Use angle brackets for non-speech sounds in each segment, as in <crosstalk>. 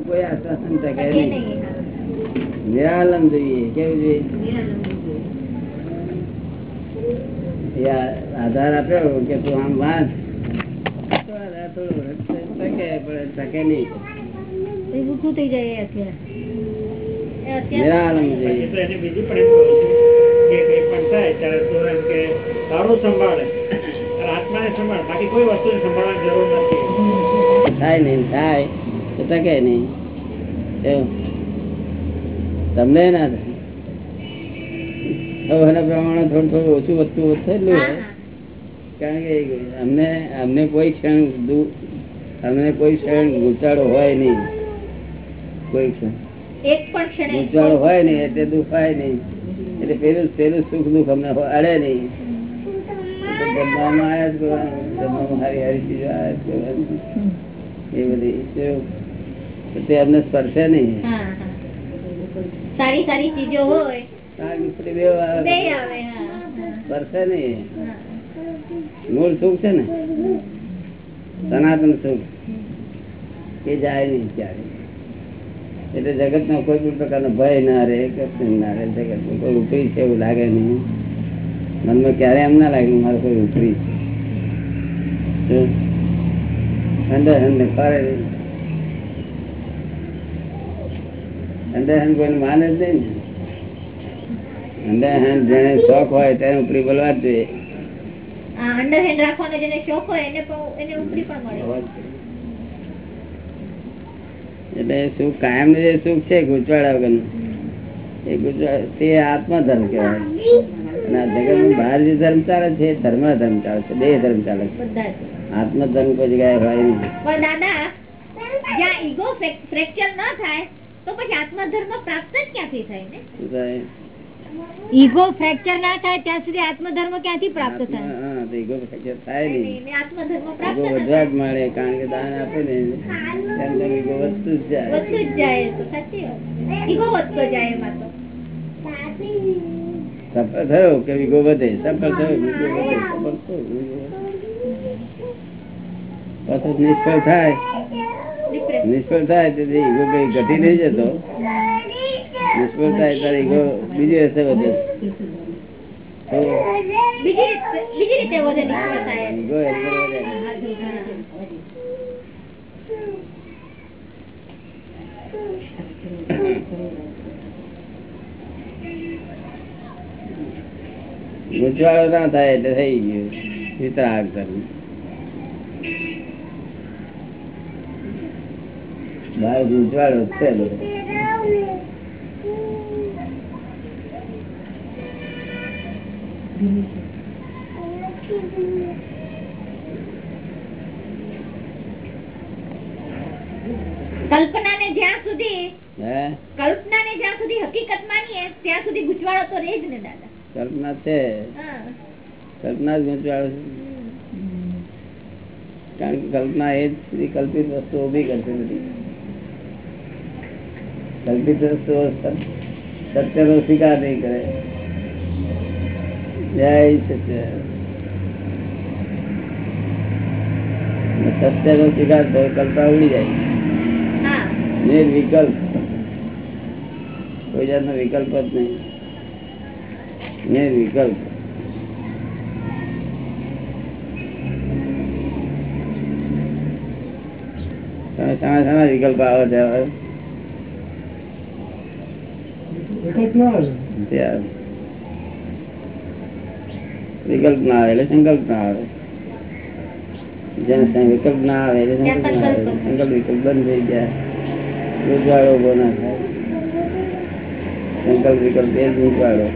કોઈ આશ્વાસન ટકે નહીં. નિરાલમ જોઈએ કેવું જોઈએ? આધાર આપ્યો કે તું આમ વાંચ. થાય પણ થાય. ત્યારે કે તારું સંભાળે અને આત્માને સંભાળ બાકી કોઈ વસ્તુને સંભાળવાની જરૂર નથી થાય નહીં. થાય તો ટકે નહીં એવું. તમને ના થાય. પ્રમાણે થોડું થોડું ઓછું વધતું થયેલું હોય. કારણ કે અમને અમને કોઈ ક્ષણ અમને કોઈ ક્ષણ ગુચાડો હોય નહીં. કોઈ ક્ષણ. એક ગુચાડો હોય નહીં એટલે દુઃખ હોય નહીં. એટલે પેલું પેલું સુખ દુઃખ અમને અડે નહીં. જમવામાં આયા જ કરવાનું. જમવામાં હારી હારી ચીજો આવ્યા જ કરવાની. એ બધી તો અમને સ્પર્શે નહીં. સારી સારી ચીજો હોય. સ્પર્શે નહીં. મૂળ સુખ છે ને? સનાતન સુખ. એ જાય નહીં ક્યારે એટલે જગત નો કોઈ પણ પ્રકારનો ભય ના રહે કશું ના રહે. જગત કોઈ ઉપરી છે એવું લાગે નહીં. મનમાં ક્યારે એમ ના લાગે મારે કોઈ ઉપરી છે. ફરે. નહીં કોઈ માને જ નહીં ને અંદર જેને શોખ હોય તેને ઉપરી બોલવા જ જોઈએ. અંડરહેન્ડ રાખવાનો જેને શોખ હોય એને એને ઉપરી પણ મળે. એટલે સુખ કાયમ જે સુખ છે ગુચવાડા વગર એ ગુચવાડ તે આત્મધર્મ કહેવાય. અને આ જગત બહાર જે ધર્મ ચાલે છે ધર્મ ધર્મ ચાલે છે. બે ધર્મ ચાલે છે. આત્મધર્મ કોઈ જગ્યાએ હોય નહીં. દાદા જ્યાં ઈગો ફ્રેક્ચર ન થાય તો પછી આત્મધર્મ પ્રાપ્ત જ ક્યાંથી થાય ને? ઈગો ફ્રેક્ચર ના થાય ત્યાં સુધી આત્મધર્મ ક્યાંથી પ્રાપ્ત થાય? હા, તો ઈગો ફ્રેક્ચર થાય નહીં આત્મધર્મ પ્રાપ્ત વધવા જ મળે કારણ કે દાન આપે ને. તેમ તેમ ego વધતું જ જાય. વધતું જ જાય તો સાચી વાત. ઈગો વધતો જાય એમાં તો. સફળ થયો કે ઈગો વધે? સફળ થયો ઈગો વધે? સફળ થયો પાછો નિષ્ફળ થાય. નિષ્ફળ થાય ઈગો કઈ ઘટી નહીં જતો. નિષ્ફળ થાય ત્યારે ઈગો બીજી રસ્તે વધે. ગૂંચવાડો ના થાય એટલે થઈ ગયું. વિતરાગ ધર્મ બહાર ગૂંચવાડો છે કલ્પનાને જ્યાં સુધી કલ્પનાને જ્યાં સુધી હકીકત માનીએ ત્યાં સુધી ગુચવાડો તો રહે જ ને દાદા. કલ્પના છે. કલ્પના જ ગૂંચવાડો છે. કારણ કે કલ્પના એ જ સુધી કલ્પિત વસ્તુ ઊભી કરતી નથી. કલ્પિત વસ્તુઓ સત- સત્યનો સ્વીકાર નહીં કરે જય સત્ય સત્યનો સ્વીકાર થયો કલ્પના ઉડી જાય હા નિર્વિકલ્પ કોઈ જાતનો વિકલ્પ જ નહીં નિર્વિકલ્પ તમે સારા સારા વિકલ્પ આવે છે હવે ત્યાં વિકલ્પ ના આવે એટલે સંકલ્પ ના આવે. જેને સં- વિકલ્પ ના આવે એટલે સંકલ્પ ના આવે. સંકલ્પ વિકલ્પ બંધ થઈ ગયા ગુજવાડો ઊભો ના થાય સંકલ્પ વિકલ્પ એ જ ગુજવાડો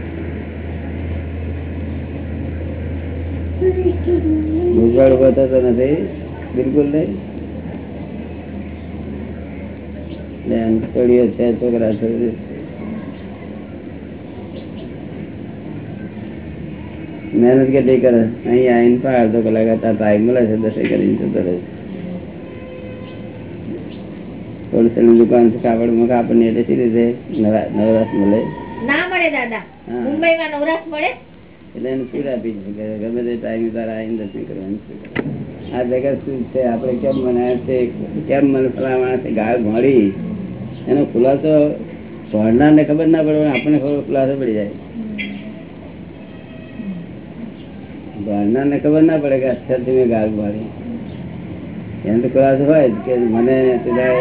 ગુજવાડો ઊભો થતો નથી. બિલકુલ નહીં. બેન છોડીઓ છે છોકરા છોકરી મહેનત કેટલી કરે? અહીં આવીને પણ અડધો કલાક હતા ટાઈમ મળે છે દસે કરીને જતો રહે હોલસેલની દુકાન છે કાપડમાં કાપડની એટલે સી રીતે? નવરાશ મળે. ના મળે દાદા. મુંબઈમાં નવરાશ મળે? એટલે એને છૂટ આપી છે ગમે તે ટાઈમ તારા આવીને દર્શન કરવાનું. આ જગત શું છે? આપણે કેમ બનાવ્યા છે? કેમ મને ફલા છે? ગાળ મળી એનો ખુલાસો ભણનારને ખબર ના પડે આપણને ખબર ખુલાસો પડી જાય. ભણનારને ખબર ના પડે કે અત્યારથી મેં ગાળ મારી એનો તો ખુલાસો હોય કે મને પેલા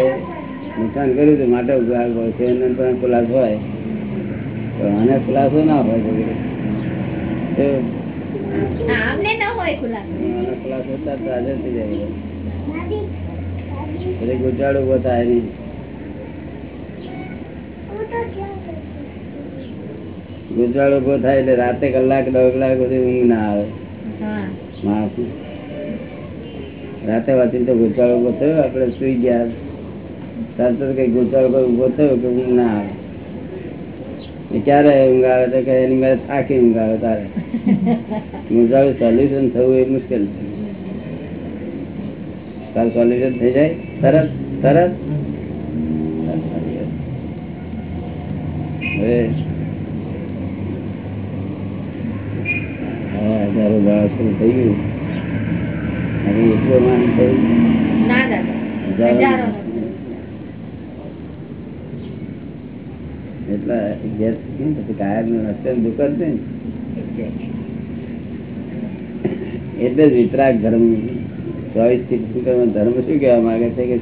નુકસાન કર્યું હતું માટે ગાળ મળે છે. એનો પણ ખુલાસો હોય. તો આને ખુલાસો ના હોય તો હોય ગુજાડો ઊભો થાય નહીં. ગુજાડો ઊભો થાય એટલે રાતે કલાક દસ કલાક સુધી ઊંઘ ના આવે. હા. રાતે વાંચી તો ગોચાળો ઊભો થયો આપણે સુઈ ગયા. તરત જ કઈ ગોચાળો કોઈ ઊભો થયો કે ઊંઘ ના આવે? ક્યારે ઊંઘ આવે તો કે એની મારે થાકી ઊંઘ આવે તારે? <laughs> ગુચાળું સોલ્યુશન થવું એ મુશ્કેલ છે. તારું સોલ્યુશન થઈ જાય? તરત? તરત? હવે હા થઈ ગયું. હવે એટલો માન થયું. એટલા ઘેર કેમ? પછી કાયમનું રસ્તે દુઃખ એટલે જ વિતરાગ ધર્મ. ચોવીસ ધર્મ શું કહેવા માંગે છે કે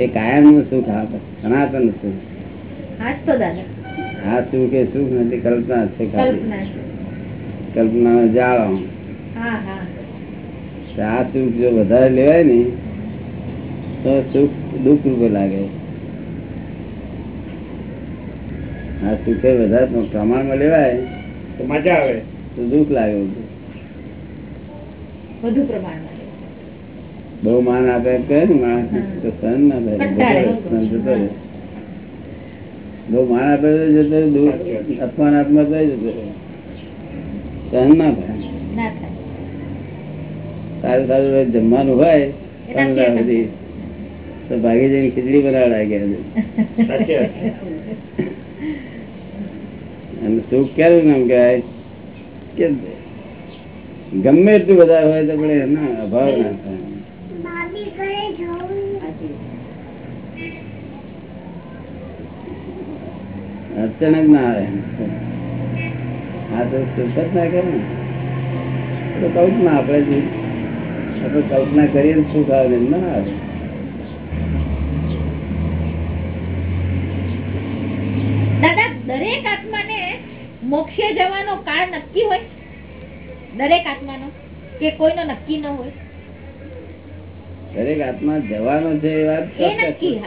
એ કાયમનું સુખ આપે સનાતન સુખ. હા આ સુખ એ સુખ નથી કલ્પના છે કલ્પના. જાળો આ સુખ જો વધારે લેવાય ને તો સુખ દુઃખ રૂપે લાગે. આ સુખે વધારે પ્રમાણમાં લેવાય તો મજા આવે. તો દુઃખ લાગે વધુ પ્રમાણમાં બહુ માન આપે કહે ને માણસ તો સહન ના થાય. બહુ માન આપે તો જતો દુઃખ અપમાન આપમાં તો જતો રહે. સહન ના ના થાય. સારું સારું જમવાનું હોય પંદર સુધી તો ભાગી જઈને ખીચડી બનાવડા ગયા. અને સુખ ક્યારે નામ કહેવાય કે ગમે એટલું વધારે હોય તો પણ એનો અભાવ ના થાય. અડચણ જ ના આવે. આ તો સુખ જ ના કરે ને. તો આપણે જે આપણે કલ્પના કરીએ ને શું થાય એમ ના આવે. દાદા દરેક આત્માને મોક્ષે જવાનો કાળ નક્કી હોય? દરેક આત્માનો કે કોઈનો નક્કી ન હોય? દરેક આત્મા જવાનો છે એ વાત.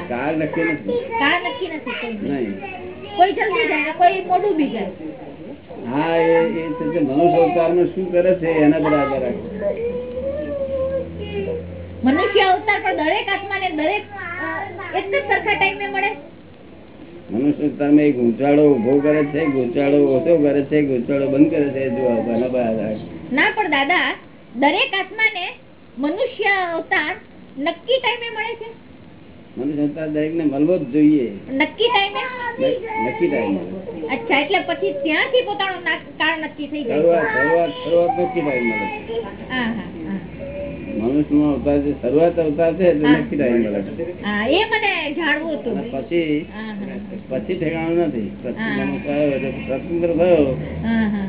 કાળ નક્કી નથી. કાળ નક્કી નથી કોઈ જલ્દી જાય કોઈ મોડું બી જાય. હા એ મનુષ્ય અવતારમાં શું કરે છે એના પર આધાર રાખે. મનુષ્ય અવતાર પણ દરેક આત્માને દરેક એક જ સરખા ટાઈમે મળે? મનુષ્ય તમે ગુંચાળો ઊભો કરે છે ગુંચાળો ઓછો કરે છે ગુંચાળો બંધ કરે છે. ના પણ દાદા દરેક આત્માને મનુષ્ય અવતાર નક્કી ટાઈમે મળે છે? મનુષ્ય અવતાર દરેક ને મળવો જ જોઈએ. નક્કી ટાઈમે નક્કી ટાઈમ અચ્છા એટલે પછી ત્યાંથી પોતાનો કાળ નક્કી થઈ જાય. શરૂઆત શરૂઆત શરૂઆત નક્કી ટાઈમ મળે. હા હા. મનુષ્ય નો અવતાર છે શરૂઆત અવતાર છે તે નક્કી ટાઈમ મળે. પછી પછી ઠેકાણું નથી. પછી સ્વતંત્ર થયો.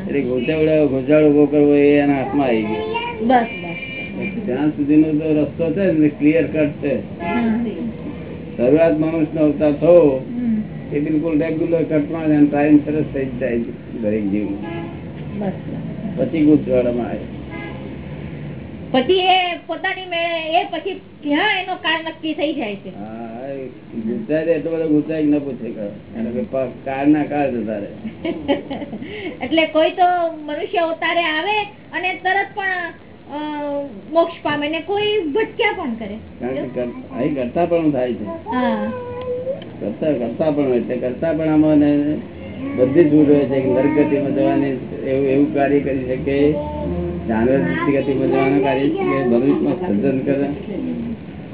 એટલે ઘોચાવડો ઘોચાળો ઊભો કરવો એ એના હાથમાં આવી ગયો. ત્યાં સુધીનો તો રસ્તો છે ને ક્લિયર કટ છે. શરૂઆત મનુષ્ય નો અવતાર થયો એ બિલકુલ રેગ્યુલર કટમાં ટાઈમ સરસ થઈ જાય દરેક જીવ પછી ગુચવાડામાં આવે પછી એ પોતાની મેળે એ પછી ક્યાં એનો કાળ નક્કી થઈ જાય છે? એટલો બધો ગુચરાય ન પૂછે કરે એને કે પ- કાળ ના કાળ જતા રહે <laughs> એટલે કોઈ તો મનુષ્ય અવતારે આવે અને તરત પણ મોક્ષ પામે ને કોઈ ભટક્યા પણ કરે. અહીં કરતા પણ થાય છે. કરતા કરતા પણ છે. કરતા પણ આમાં બધી જ હોય છે. નરગતિમાં જવાની એવું એવું કાર્ય કરી શકે. જાનવર ગતિમાં જવાનું કાર્ય છે ભવિષ્યમાં સર્જન કરે.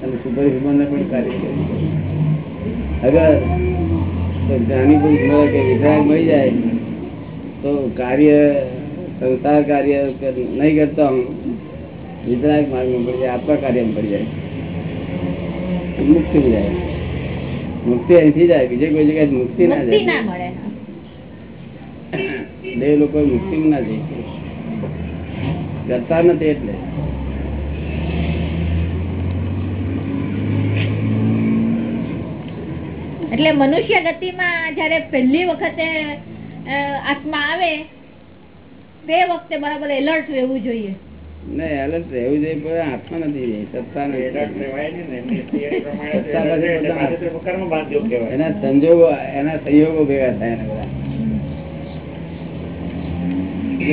અને સુપર હ્યુમન પણ કાર્ય કરે. અગર જ્ઞાની પુરુષ કે વિતરાગ મળી જાય તો કાર્ય સંસાર કાર્ય કર- નહીં કરતા હું વિતરાગ માર્ગમાં પડી જાય આપણા કાર્યમાં પડી જાય. મુક્તિ જાય મુક્તિ અહીંથી જાય બીજે કોઈ જગ્યાએ મુક્તિ ના જાય. બે લોકો મુક્તિ ના શકે. કરતા નથી એટલે. એટલે મનુષ્ય ગતિમાં જયારે પહેલી વખતે આત્મા આવે તે વખતે બરાબર એલર્ટ રહેવું જોઈએ. નહીં એલર્ટ રહેવું જોઈએ પણ આત્મા નથી સત્તા એલર્ટ નથી. એના સંજોગો એના સંયોગો ભેગા થાય એના બધા.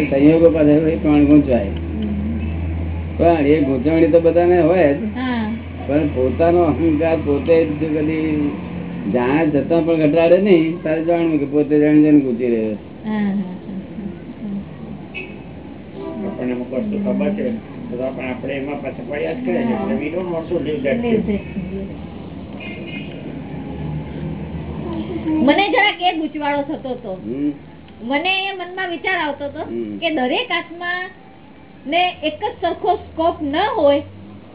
સંયોગો પાસે પ્રમાણે ગૂંચવાય પણ એ ગૂંચવણી તો બધાને હોય જ. પણ પોતાનો અહંકાર પોતે જ કદી જાણ જતા પણ ઘટાડે નહીં. તારે જાણવું કે પોતે જાણી જાણે ગૂંચી રહ્યો છે. હા, હા, આપણને અમુક વસ્તુ ખબર છે. તો આપણે આપણે એમાં પાછા પડ્યા જ કરે છે. હા. life. મને જરાક એ ગુચવાળો થતો હતો મને એ મનમાં વિચાર આવતો હતો કે દરેક આત્મા ને એક જ સરખો સ્કોપ ન હોય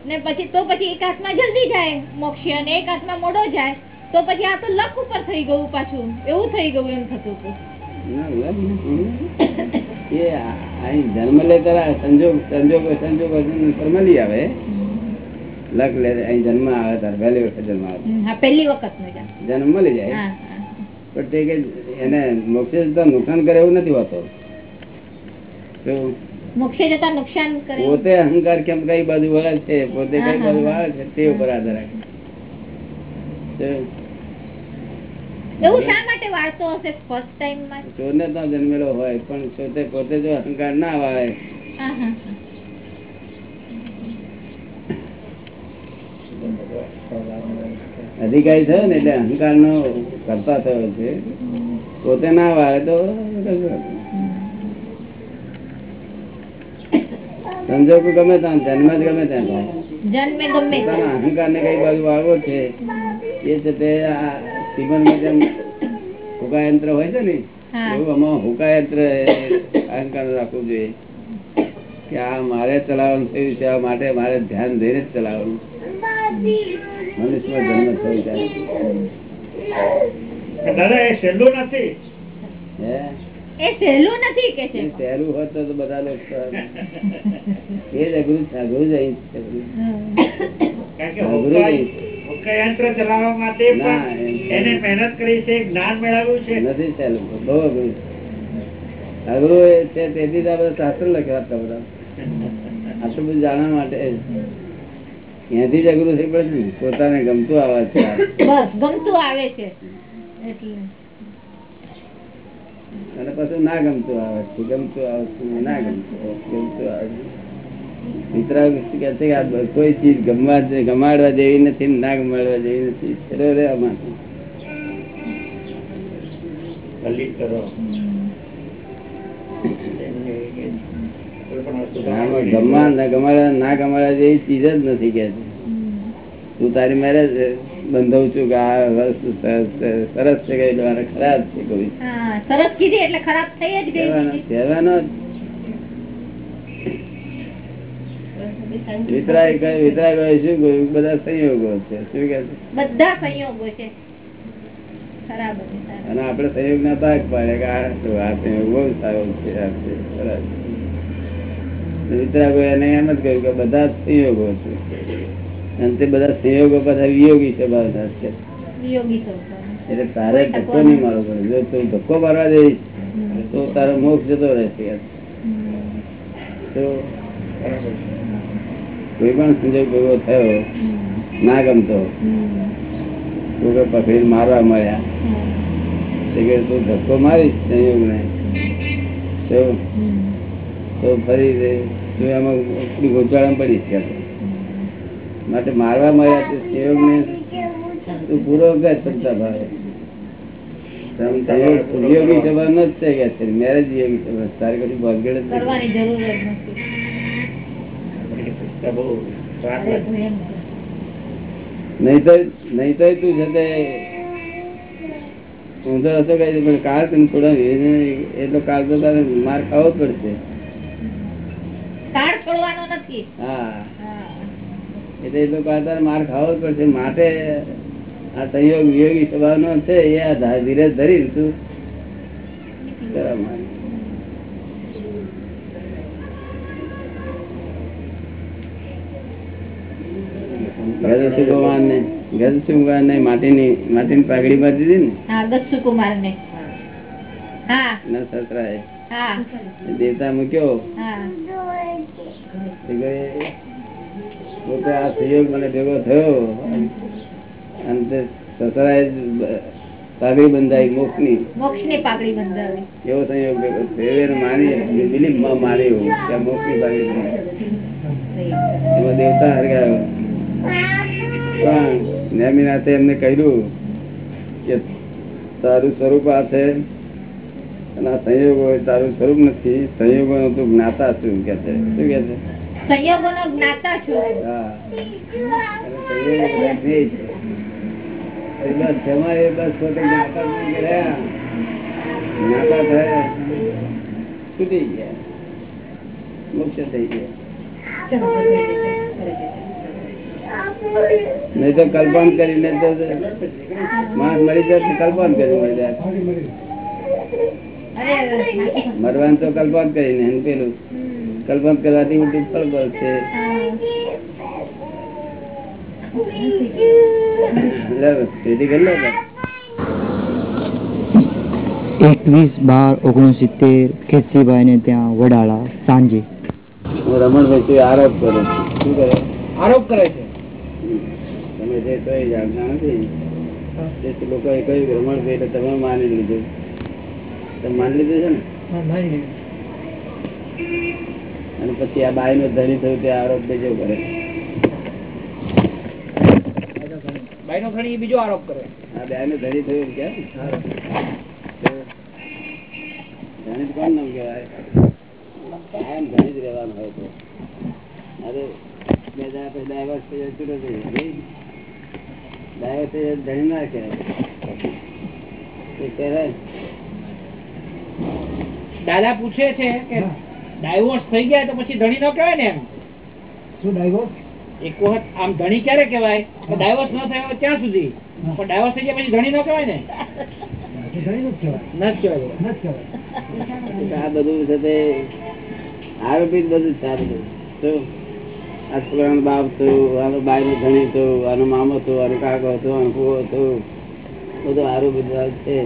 ને પછી તો પછી એક આત્મા જલ્દી જાય મોક્ષ અને એક આત્મા મોડો જાય તો પછી આ તો લક ઉપર થઈ ગયું પાછું એવું થઈ ગયું એમ થતું હતું. એ અહીં જન્મ સંજોગ સંજોગો આવે. લક લે અહીં જન્મ આવે તારે પહેલી વખત જન્મ આવે. હા પહેલી વખત જન્મ. મળી જાય. પણ તે કે એને મોક્ષે જતા નુકસાન કરે એવું નથી હોતો? મોક્ષે જતા નુકસાન કરે. પોતે અહંકાર કેમ કઈ બાજુ વળે છે? પોતે કઈ બાજુ વળે છે? તે ઉપર આધાર રાખે. એવું શા માટે વાળતો હશે ફર્સ્ટ ટાઈમમાં? ચોરને તો જન્મેલો હોય પણ પોતે પોતે જો અહંકાર ના વાળે અધિકારી થયો ને એટલે અહંકાર નો કરતા થયો છે. પોતે ના વાળે તો સંજોગો ગમે ત્યાં જન્મે જ ગમે ત્યાં થાય. જન્મે ગમે. અહંકાર ને કઈ બાજુ વાળવો છે. એ છે તે આ માં જેમ હુકાયંત્ર હોય છે ને. એવું આમાં હુકાયંત્ર અહંકાર રાખવું જોઈએ. કે આ મારે ચલાવવાનું થયું છે આ માટે મારે ધ્યાન દઈને જ ચલાવવાનું. મનુષ્ય જન્મ થયું ત્યારે દાદા એ સહેલું નથી. હે? એ સહેલું નથી કે છે સહેલું હોત તો બધા લોકો એ જ અઘરું જ જ. જ થઈ પડે પોતાને ગમતું આવે છે. બસ ગમતું આવે છે. એટલે અને પછી ના ગમતું આવે ગમતું આવે છે ના ગમતું ગમતું આવે. મિત્રા કે છે કે આ કોઈ ચીજ ગમવા ગમાડવા જેવી નથી ના ગમાડવા જેવી નથી. ચલો રે આમાં. દલિત કરો. એમને એ- કોઈ પણ વસ્તુ આમાં ગમવા ના ગમાડવા ના ગમાડવા જેવી ચીજ જ નથી કે તું તારી મેરે બંધવું છું કે આ વસ્તુ સરસ છે- સરસ છે ખરાબ છે કોઈ. સરસ કીધી એટલે ખરાબ થઈ જ ગઈ કહેવાનો વિતરાય વિતરાય શું કહ્યું બધા સંયોગો છે. શું કે બધા સંયોગો છે. ખરાબ હતી સારા. અને આપડે સંયોગ ના ભાગ પાડે કે આ સંયોગ બહુ સારો છે વિતરાગો એને એમ જ કહ્યું કે બધા જ સંયોગો છે. અને તે બધા સંયોગો બધા વિયોગી સ્વભાવના છે. એટલે તારે ધક્કો નહીં મારવો પડે. જો તું ધક્કો મારવા જઈશ તો તારો મોક્ષ જતો રહેશે તો કોઈ પણ સંજોગ ભેગો થયો ના ગમતો તું કે પકડી મારવા મળ્યા. તો કે તું ધક્કો મારીશ સંયોગ ને તો ફરી તું એમાં ગોચાળામાં પડીશ કે માટે મારવા મળ્યા તે સેવક ને તું પૂરો કર ક્ષમતા ભાવે. યોગી સભા ન જ છે કે છે મેરેજ યોગી સભા. તારે કશું ભાગેડ. નહીં તો નહીં તો તું છે ઊંધો હતો કઈ પણ કાળ તને થોડા એટલો કાળ તો તારે માર ખાવો જ પડશે. છોડવાનો નથી. હા. હા. એટલે એ લોકો માર ખાવો જ પડશે. માટે આ સંયોગ વિયોગી સ્વભાવનો છે એ આ ધીરજ ધરી. ગજેન્દ્ર ભગવાન ને ગજેન્દ્ર ને માટીની માટીની પાઘડી બાંધી દીધી હા ગસ્સુ કુમાર ને હા. ને ન સસરાએ દેવતા મૂક્યો. પોતે આ સંયોગ મને ભેગો થયો. અને તે સસરાએ પાઘડી બંધાઈ મોક્ષની. મોક્ષની પાકડી બંધાવી. એવો સંયોગ ભેગો દેવે માની બિલીફમાં માર્યો ત્યાં મોક્ષની પાઘડી બંધાઈ. એમાં દેવતા હરગાયો. પણ નેમિનાથે એમને કહ્યું કે તારું સ્વરૂપ આ છે. અને આ સંયોગ હોય તારું સ્વરૂપ નથી. સંયોગો તું જ્ઞાતા છું કે છે. શું કે છે? સંયોગો નો જ્ઞાતા છું. છે. તો બસ તેમાં એ પોતે જ્ઞાતા થઈ જ્ઞાતા થયા છૂટી ગયા. મોક્ષ થઈ ગયા. નહીં તો કલ્પન કરીને તો માણસ મરી જાય કલ્પન કરી મરી જાય. મરવાનું તો કલ્પન કરીને પેલું. કલ્પન કરવાથી ઉલટું ફળ બળ છે. એકવીસ બાર ઓગણસિત્તેર કેસરીભાઈ ને ત્યાં વડાળા સાંજે. હું રમણભાઈ આરોપ કરે છું. શું કરે? આરોપ કરે છે. તમે જે કઈ જાણતા નથી લોકો લોકોએ કહ્યું રમણ રમણભાઈ એટલે તમે માની લીધું. તમે માની લીધું છે ને? અને પછી આ બાઈ નો ધણી થયું તે આરોપ બીજો કરે. નો બીજો આરોપ કરે. આ બાઈ નો થયું ધણી કોણ નામ કહેવાય? કાયમ ધણી જ રહેવાનું હોય તો. અરે બે દાડા પછી ડાયવર્સ થઈ જાય છૂટો થઈ જાય ડાયવર્સ થઈ જાય ધણી ના કહેવાય. દાદા પૂછે છે કે ડાયવોર્સ થઈ ગયા તો પછી ધણી ન કહેવાય ને એમ. શું ડાયવોર્સ એક વખત આમ ધણી ક્યારે કહેવાય? ડાયવોર્સ ન થાય ત્યાં સુધી. પણ ડાયવોર્સ થઈ ગયા પછી ધણી ન કહેવાય ને? આ બધું છે તે બધું આ છોકરાનો બાપ થયું આનો બાઈ નું ધણી થયું આનો મામો થયો આનો કાકો હતો આનો ફુવો થયો બધું આરોપી છે.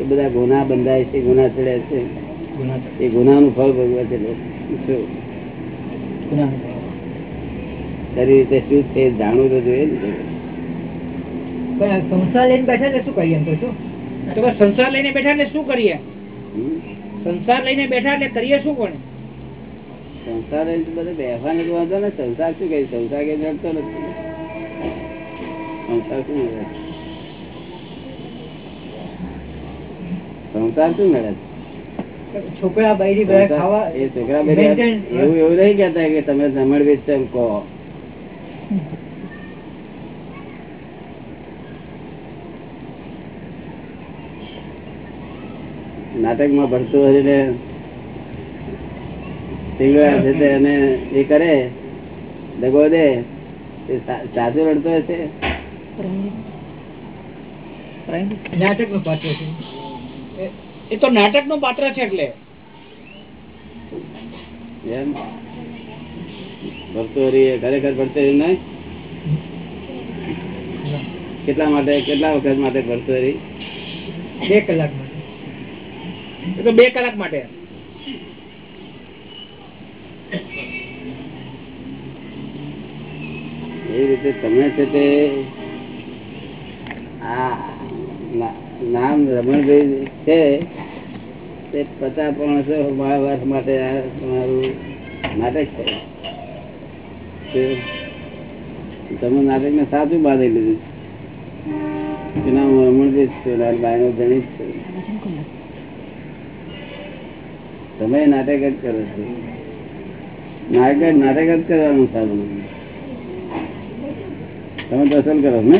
એ બધા ગુના બંધાય છે ગુના ચડ્યા છે. એ ગુનાનું ફળ ભોગવે છે શરીર રીતે શું છે જાણવું તો જોઈએ ને સંસાર લઈને બેઠા એટલે શું કરીએ એમ તો શું? સંસાર લઈને બેઠા એટલે શું કરીએ? સંસાર લઈને બેઠા એટલે કરીએ શું કોને સંસાર લઈને બધે બેસવાનો તો વાંધો ને સંસાર શું કહે સંસાર કઈ નડતો નથી. સંસાર શું મેળવે સંસાર શું નડે છોકરા બૈરી બધા ખાવા એ છોકરા બૈરી એવું એવું નહીં કેતા કે તમે જમણ વેચ એમ કહો. નાટકમાં ભરતું હરીને સિંગડા છે તે એને એ કરે દગો દે સાચો રડતો હશે નાટકનું પાત્ર છે. એ તો નાટકનું પાત્ર છે એટલે. એમ? એ ખરેખર ભરતું નહીં? કેટલા માટે કેટલા વખત માટે ભરતું બે કલાક માટે. એ તો બે કલાક માટે. એ રીતે તમે છે તે આ ના- નામ રમણભાઈ છે તે પચાસ પાંચસો વર્ષ માટે તમારું નાટક છે. તમે નાટક ને સાચું બાંધી લીધું. એના હું જ છું બાય નો ધણી છું. તમે નાટક જ કરો છો. નાટક નાટક જ કરવાનું સારું તમે દર્શન કરો ને?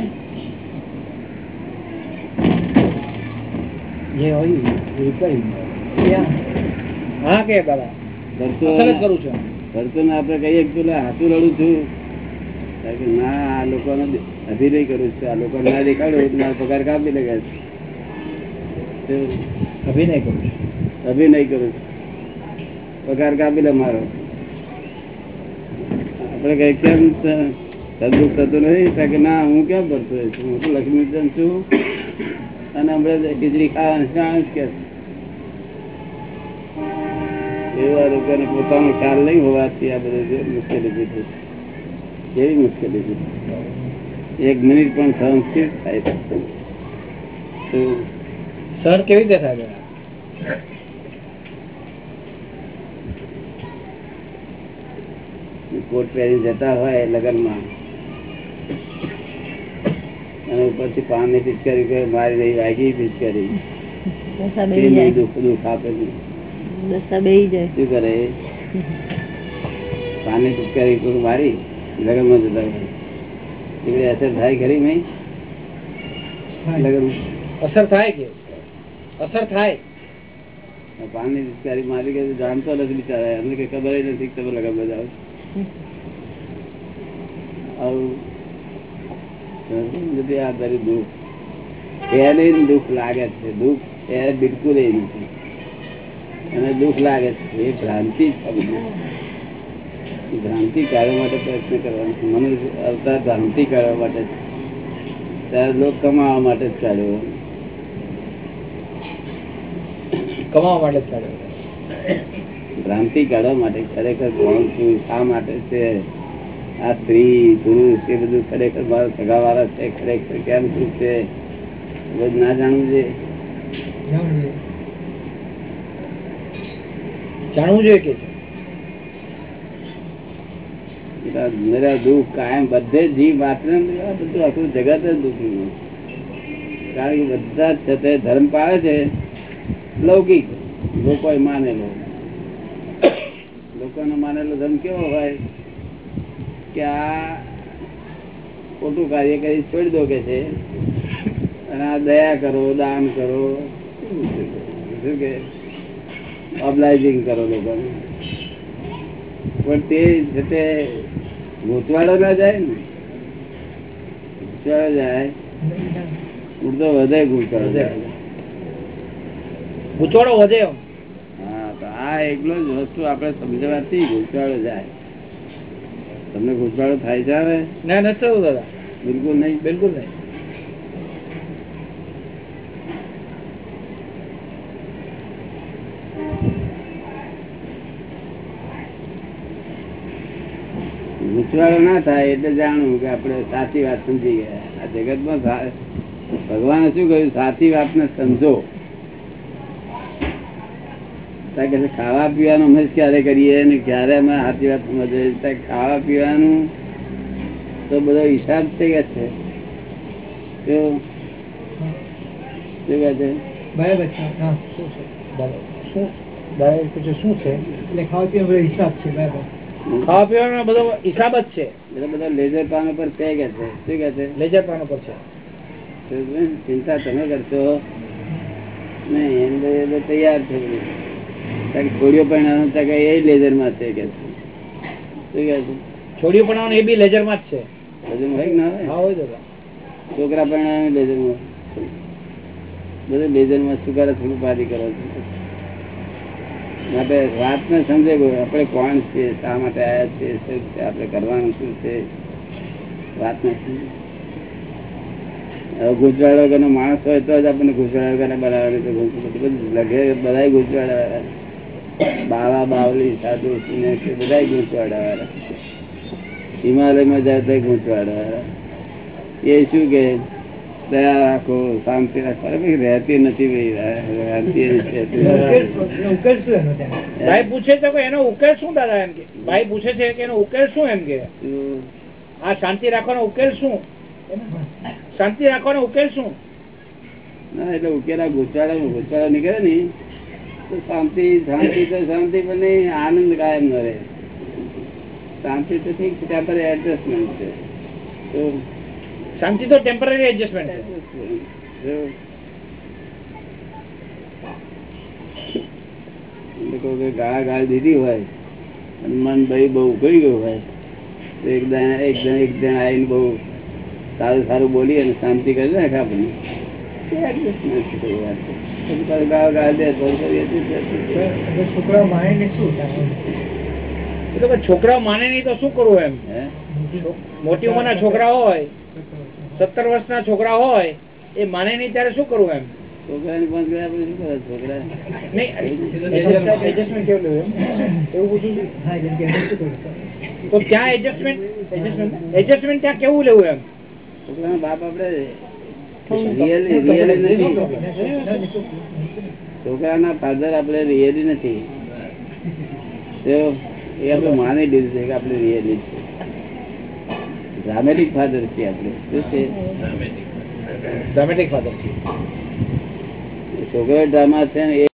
જે હોય એ કરી હા કે દાદા ભરતું અસલ જ કરું છું. ફરતો ને આપણે કહીએ હાથું લડું છું. કે ના આ લોકોનો અભિનય કરું છું. આ લોકો ના દેખાડો મારો પગાર કાપી લે અભિનય કરું છું. અભિનય કરું છું. પગાર કાપી લે મારો. આપડે કઈ કેમ સદુખ થતું નથી? કે ના હું કેમ ભરતો છું? હું તો લક્ષ્મીચંદ છું. અને હમણાં ખીચડી ખાવાનું કે એવા લોકોને પોતાનો ખ્યાલ નહીં હોવાથી આ બધું મુશ્કેલી છે. કેવી મુશ્કેલી છે? એક મિનિટ પણ સંસ્થિત થાય છે. સર કેવી રીતે થાય? કોટ પહેરી જતા હોય લગ્નમાં. અને ઉપરથી પાણી પિચકારી કરે મારી રહી વાગી પિચકારી. દુઃખ દુઃખ આપે દશા બેહી જાય. શું કરે? પાનની પિચકારી કોઈ મારી લગ્નમાં જતા એટલે અસર થાય ખરી નહીં? લગ્ન અસર થાય કે? અસર થાય. પાનની પિચકારી મારી કે જાણતો નથી બિચારા એમને કઈ ખબર નથી તમે લગન બજાવ આવું. આ બધી દુઃખ? એને દુઃખ લાગે છે. દુઃખ એ બિલકુલ એ નથી. અને દુઃખ લાગે છે. એ ભ્રાંતિ ભ્રાંતિ કાઢવા માટે પ્રયત્ન કરવાનો મનુષ્ય અવતાર ભ્રાંતિ કાઢવા માટે ત્યારે લોક કમાવા માટે જ કાઢ્યો કમાવા માટે જ કાઢ્યો ભ્રાંતિ કાઢવા માટે ખરેખર કોણ છું. શા માટે છે? આ સ્ત્રી પુરુષ એ બધું ખરેખર મારા સગાવાળા છે. ખરેખર કેમ શું છે? બધું ના જાણવું છે જાણવું જોઈએ કે દુઃખ, કાયમ, બધે જીવ માત્ર બધું આખું જગત જ દુઃખી કારણ કે બધા છે તે ધર્મ પાળે છે. લૌકિક લોકો માનેલો. લોકોનો માનેલો ધર્મ કેવો હોય કે આ ખોટું કાર્ય કરી છોડી દો કે છે. અને આ દયા કરો, દાન કરો. શું કે ઓબ્લાઇઝિંગ કરો લોકોને. પણ તે છે તે ગૂંચવાડો ના જાય ને. ચાલ જાય. ઉડતો વધે જાય. ગૂંચવાડો વધે હા તો આ એકલો જ વસ્તુ આપણે સમજવાથી ગૂંચવાડો જાય. તમને ગૂંચવાડો થાય છે ને ના નથી થયું દાદા. બિલકુલ નહીં. બિલકુલ નહીં. ગૂંચવાડો ના થાય એટલે જાણવું કે આપણે સાચી વાત સમજી ગયા. આ જગતમાં સા- ભગવાને શું કહ્યું? સાચી વાતને સમજો. ત્યાં કે છે, ખાવા પીવાનું અમે ક્યારે કરીએ ને ક્યારે અમે સાચી વાત સમજીએ ત્યાં ખાવા પીવાનું તો બધો હિસાબ છે કે છે? શું શું કહે છે? બરાબર છે. હા શું છે? બરાબર. શું? દાદા પૂછે શું છે? એટલે ખાવા પીવાનો બધો હિસાબ છે. બરાબર. ખાવા પીવાનો બધો હિસાબ જ છે. એટલે બધા લેઝર પાન ઉપર તે કે છે. શું કે છે? લેજર પાન પર છે. ચિંતા તમે કરશો. નહીં એમ એ તૈયાર. કારણ કે છોડીઓ પણ એ લેઝરમાં છે કે છે. શું કે છે? છોડીઓ પણ એ બી લેજરમાં જ છે. બધું હોય ના હા હોય તો. છોકરા પણ લેઝરમાં બધું લેઝરમાં શું થોડું ઉપાધિ કરો છો. માટે વાત ને સમજે આપણે કોણ છીએ? શા માટે આવ્યા છીએ? શું છે? આપણે કરવાનું શું છે? વાત ને ગુજરાત વગરનો માણસ હોય તો જ આપણને ગુજરાત વગર બનાવવાની લગે બધા ગુજરાત બાવા, બાવલી, સાધુ સિંહ બધા ગૂંચવાડા વાળા હિમાલયમાં જાય તો ગૂંચવાડા વાળા એ શું કે દયા રાખો શાંતિ રાખો રહેતી નથી ભાઈ પૂછે છે એનો ઉકેલ શું દાદા એમ કે? ભાઈ પૂછે છે કે એનો ઉકેલ શું એમ કે? આ શાંતિ રાખવાનો ઉકેલ શું? શાંતિ રાખવાનો ઉકેલ શું? ના એટલે ઉકેલા ગુચાડા ગુચાડા નીકળે ને. તો શાંતિ શાંતિ તો શાંતિ પણ નહીં આનંદ કાયમ ન રહે. શાંતિ તો ઠીક છે ત્યાં પર એડજસ્ટમેન્ટ છે. તો શાંતિ તો ટેમ્પરરી એડજસ્ટમેન્ટ છે ગાળા ગાળ દીધી હોય અને મન ભાઈ બહુ ઉકળી ગયું હોય તો એક જણ એક જણ એક જણ આવીને બહુ સારું સારું બોલી અને શાંતિ કરી નાખે આપણને એ adjustment છે કોઈ વાત નહીં. પછી પાછું ગાળ ગાળ દે તો કરીએ છીએ, કરીએ છીએ. હવે છોકરાઓ માને ને શું થાય? એ તો છોકરાઓ માને નહીં તો શું કરવું એમ હે? મોટી ઉંમરના છોકરા હોય સત્તર વર્ષના છોકરા હોય એ માને નહીં ત્યારે શું કરવું એમ? છોકરાની પણ ગયા શું કરે? છોકરા. તો ત્યાં એડજસ્ટમેન્ટ એડજસ્ટમેન્ટ ત્યાં કેવું લેવું એમ? છોકરાના બાપ આપણે છોકરાના ફાધર આપણે રિયલી નથી. એ આપણે માની દીધું છે કે આપણે રિયલી છે. ડ્રામેટિક ફાધર છે આપણે. શું છે? ડ્રામેટિક ફાધર છે. છોકરો ડ્રામા છે ને એ